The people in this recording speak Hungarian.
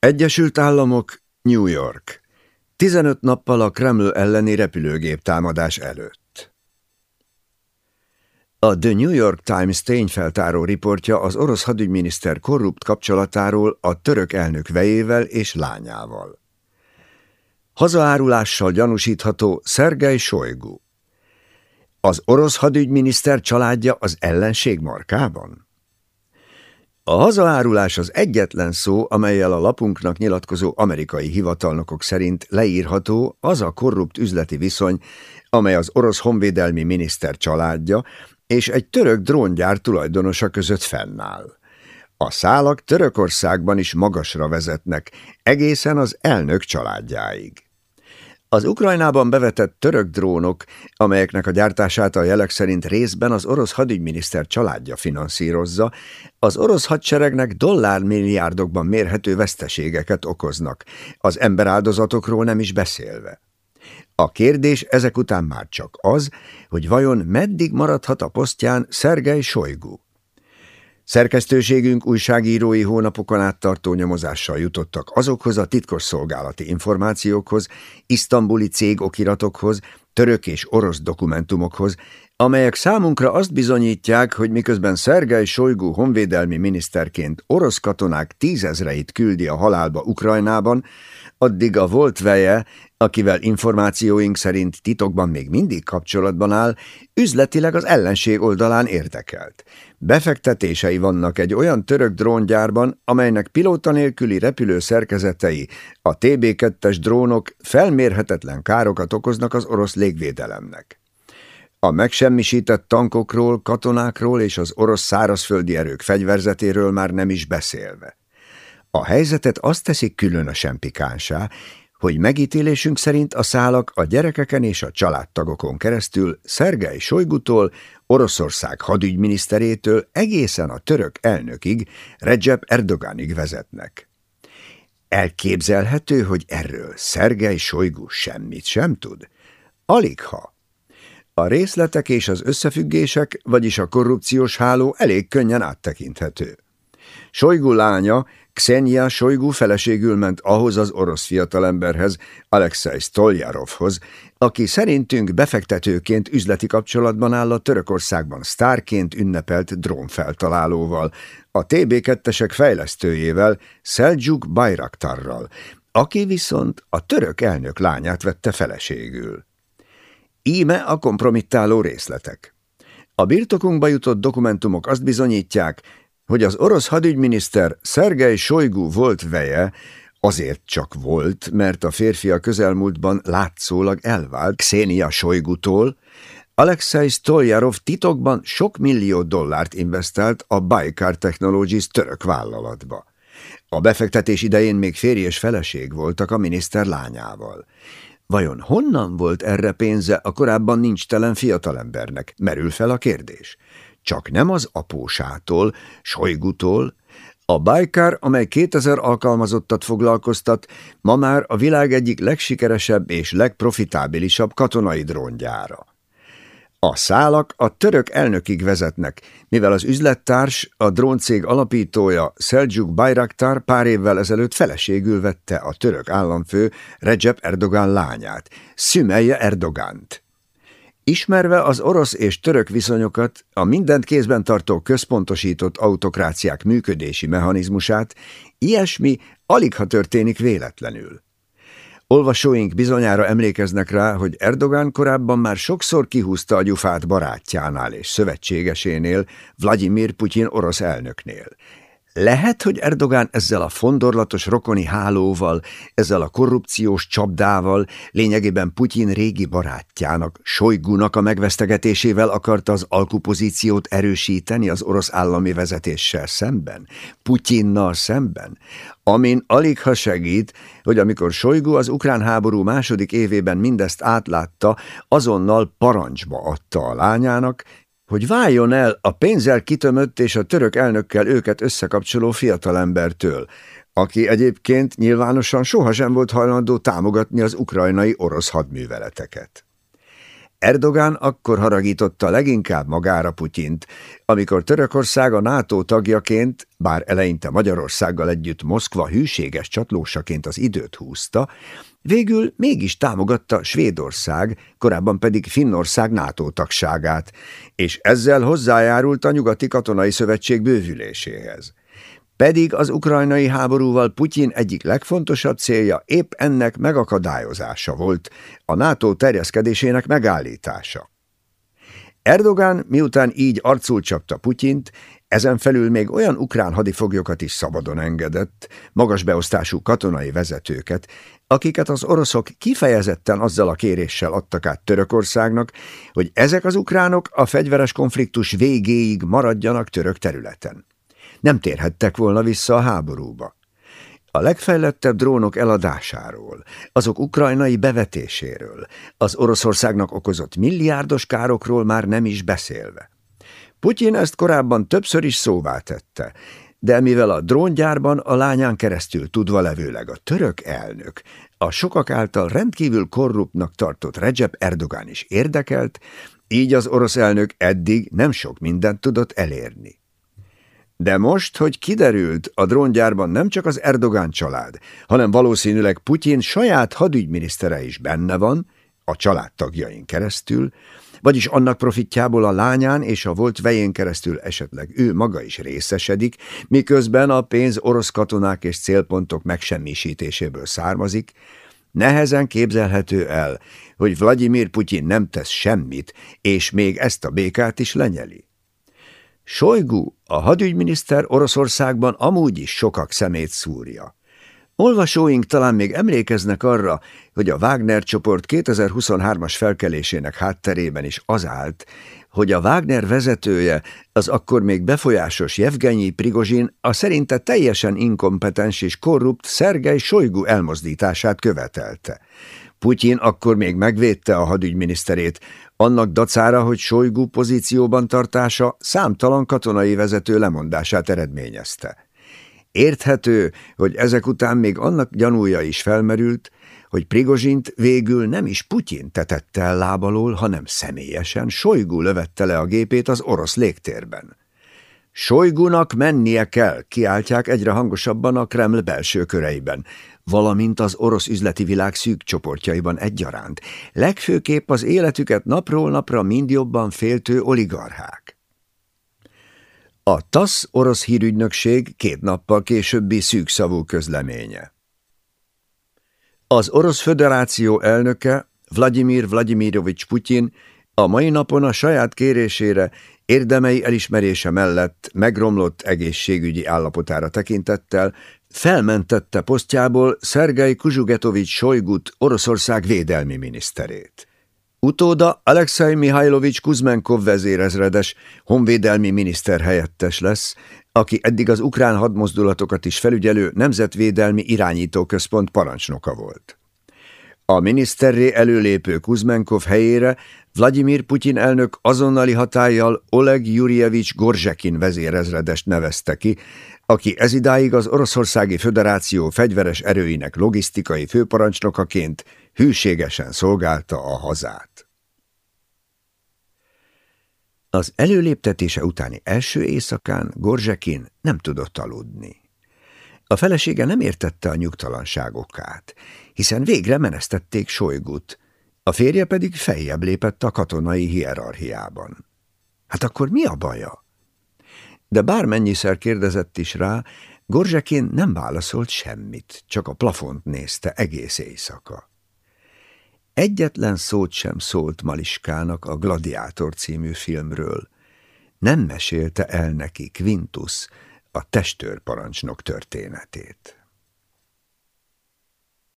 Egyesült Államok, New York. 15 nappal a Kreml elleni repülőgép támadás előtt. A The New York Times tényfeltáró riportja az orosz hadügyminiszter korrupt kapcsolatáról a török elnök vejével és lányával. Hazaárulással gyanúsítható Szergej Sojgu. Az orosz hadügyminiszter családja az ellenség markában? A hazaárulás az egyetlen szó, amelyel a lapunknak nyilatkozó amerikai hivatalnokok szerint leírható az a korrupt üzleti viszony, amely az orosz honvédelmi miniszter családja és egy török dróngyár tulajdonosa között fennáll. A szálak Törökországban is magasra vezetnek, egészen az elnök családjáig. Az Ukrajnában bevetett török drónok, amelyeknek a gyártását a jelek szerint részben az orosz hadügyminiszter családja finanszírozza, az orosz hadseregnek dollármilliárdokban mérhető veszteségeket okoznak, az emberáldozatokról nem is beszélve. A kérdés ezek után már csak az, hogy vajon meddig maradhat a posztján Szergej Sojgu. Szerkesztőségünk újságírói hónapokon át tartó nyomozással jutottak azokhoz a titkos szolgálati információkhoz, isztambuli cégokiratokhoz, török és orosz dokumentumokhoz, amelyek számunkra azt bizonyítják, hogy miközben Szergej Sojgu honvédelmi miniszterként orosz katonák tízezreit küldi a halálba Ukrajnában, addig a volt veje, akivel információink szerint titokban még mindig kapcsolatban áll, üzletileg az ellenség oldalán érdekelt. Befektetései vannak egy olyan török dróngyárban, amelynek pilóta nélküli repülő szerkezetei, a TB2-es drónok felmérhetetlen károkat okoznak az orosz légvédelemnek. A megsemmisített tankokról, katonákról és az orosz szárazföldi erők fegyverzetéről már nem is beszélve. A helyzetet azt teszik különösen pikánsá, hogy megítélésünk szerint a szálak a gyerekeken és a családtagokon keresztül Szergej Sojgutól, Oroszország hadügyminiszterétől egészen a török elnökig, Recep Erdoganig vezetnek. Elképzelhető, hogy erről Szergej Sojgu semmit sem tud? Alig ha. A részletek és az összefüggések, vagyis a korrupciós háló elég könnyen áttekinthető. Sojgu lánya, Xenia Sojgu feleségül ment ahhoz az orosz fiatalemberhez, Alexei Stoljarovhoz, aki szerintünk befektetőként üzleti kapcsolatban áll a Törökországban sztárként ünnepelt drónfeltalálóval, a TB2-esek fejlesztőjével, Seljuk Bayraktarral, aki viszont a török elnök lányát vette feleségül. Íme a kompromittáló részletek. A birtokunkba jutott dokumentumok azt bizonyítják, hogy az orosz hadügyminiszter Szergej Sojgu volt veje, azért csak volt, mert a férfi a közelmúltban látszólag elvált Xenia Sojgutól, Alexei Stoljarov titokban sok millió dollárt investált a Baykar Technologies török vállalatba. A befektetés idején még férj és feleség voltak a miniszter lányával. Vajon honnan volt erre pénze a korábban nincs telen fiatalembernek? Merül fel a kérdés. Csak nem az apósától, Sojgutól, a Bajkár, amely 2000 alkalmazottat foglalkoztat, ma már a világ egyik legsikeresebb és legprofitábilisabb katonai dróngyára. A szálak a török elnökig vezetnek, mivel az üzlettárs, a dróncég alapítója Seljuk Bayraktar pár évvel ezelőtt feleségül vette a török államfő Recep Erdogan lányát, Szümelye Erdogant. Ismerve az orosz és török viszonyokat, a mindent kézben tartó központosított autokráciák működési mechanizmusát, ilyesmi alig ha történik véletlenül. Olvasóink bizonyára emlékeznek rá, hogy Erdogan korábban már sokszor kihúzta a gyufát barátjánál és szövetségesénél, Vladimir Putyin orosz elnöknél. Lehet, hogy Erdogán ezzel a fondorlatos rokoni hálóval, ezzel a korrupciós csapdával, lényegében Putyin régi barátjának, Sojgunak a megvesztegetésével akarta az alkupozíciót erősíteni az orosz állami vezetéssel szemben, Putyinnal szemben, amin alig ha segít, hogy amikor Sojgu az ukrán háború második évében mindezt átlátta, azonnal parancsba adta a lányának, hogy váljon el a pénzzel kitömött és a török elnökkel őket összekapcsoló fiatalembertől, aki egyébként nyilvánosan sohasem volt hajlandó támogatni az ukrajnai orosz hadműveleteket. Erdogán akkor haragította leginkább magára Putyint, amikor Törökország a NATO tagjaként, bár eleinte Magyarországgal együtt Moszkva hűséges csatlósaként az időt húzta, végül mégis támogatta Svédország, korábban pedig Finnország NATO tagságát, és ezzel hozzájárult a nyugati katonai szövetség bővüléséhez. Pedig az ukrajnai háborúval Putyin egyik legfontosabb célja épp ennek megakadályozása volt, a NATO terjeszkedésének megállítása. Erdogán miután így arcul csapta Putyint, ezen felül még olyan ukrán hadifoglyokat is szabadon engedett, magas beosztású katonai vezetőket, akiket az oroszok kifejezetten azzal a kéréssel adtak át Törökországnak, hogy ezek az ukránok a fegyveres konfliktus végéig maradjanak török területen nem térhettek volna vissza a háborúba. A legfejlettebb drónok eladásáról, azok ukrajnai bevetéséről, az Oroszországnak okozott milliárdos károkról már nem is beszélve. Putyin ezt korábban többször is szóvá tette, de mivel a dróngyárban a lányán keresztül tudva levőleg a török elnök, a sokak által rendkívül korruptnak tartott Recep Erdogán is érdekelt, így az orosz elnök eddig nem sok mindent tudott elérni. De most, hogy kiderült, a dróngyárban nem csak az Erdogán család, hanem valószínűleg Putyin saját hadügyminisztere is benne van, a családtagjain keresztül, vagyis annak profitjából a lányán és a volt vején keresztül esetleg ő maga is részesedik, miközben a pénz orosz katonák és célpontok megsemmisítéséből származik, nehezen képzelhető el, hogy Vladimir Putyin nem tesz semmit, és még ezt a békát is lenyeli. Sojgu, a hadügyminiszter Oroszországban amúgy is sokak szemét szúrja. Olvasóink talán még emlékeznek arra, hogy a Wagner csoport 2023-as felkelésének hátterében is az állt, hogy a Wagner vezetője, az akkor még befolyásos Jevgenyi Prigozsin a szerinte teljesen inkompetens és korrupt Szergej Sojgu elmozdítását követelte. Putyin akkor még megvédte a hadügyminiszterét, annak dacára, hogy Sojgu pozícióban tartása számtalan katonai vezető lemondását eredményezte. Érthető, hogy ezek után még annak gyanúja is felmerült, hogy Prigozsint végül nem is Putyin tetette el lábalól, hanem személyesen Sojgu lövette le a gépét az orosz légtérben. Sojgunak mennie kell, kiáltják egyre hangosabban a Kreml belső köreiben, valamint az orosz üzleti világ szűk csoportjaiban egyaránt, legfőképp az életüket napról napra mind jobban féltő oligarchák. A TASZ orosz hírügynökség két nappal későbbi szűkszavú közleménye. Az Orosz Föderáció elnöke Vladimir Vladimirovics Putyin a mai napon a saját kérésére érdemei elismerése mellett megromlott egészségügyi állapotára tekintettel felmentette posztjából Szergei Kuzsugetovics Sojgut, Oroszország védelmi miniszterét. Utóda Alexei Mihajlovics Kuzmenkov vezérezredes, honvédelmi miniszter helyettes lesz, aki eddig az ukrán hadmozdulatokat is felügyelő Nemzetvédelmi Irányítóközpont parancsnoka volt. A miniszterré előlépő Kuzmenkov helyére Vladimir Putyin elnök azonnali hatállyal Oleg Jurjevics Gorzsekin vezérezredest nevezte ki, aki ezidáig az Oroszországi Föderáció fegyveres erőinek logisztikai főparancsnokaként hűségesen szolgálta a hazát. Az előléptetése utáni első éjszakán Gorzsekin nem tudott aludni. A felesége nem értette a nyugtalanságokát, hiszen végre menesztették Sojgut, a férje pedig feljebb lépett a katonai hierarchiában. Hát akkor mi a baja? De bármennyiszer kérdezett is rá, Gorzsekén nem válaszolt semmit, csak a plafont nézte egész éjszaka. Egyetlen szót sem szólt Maliskának a Gladiátor című filmről. Nem mesélte el neki Quintus, a testőrparancsnok történetét.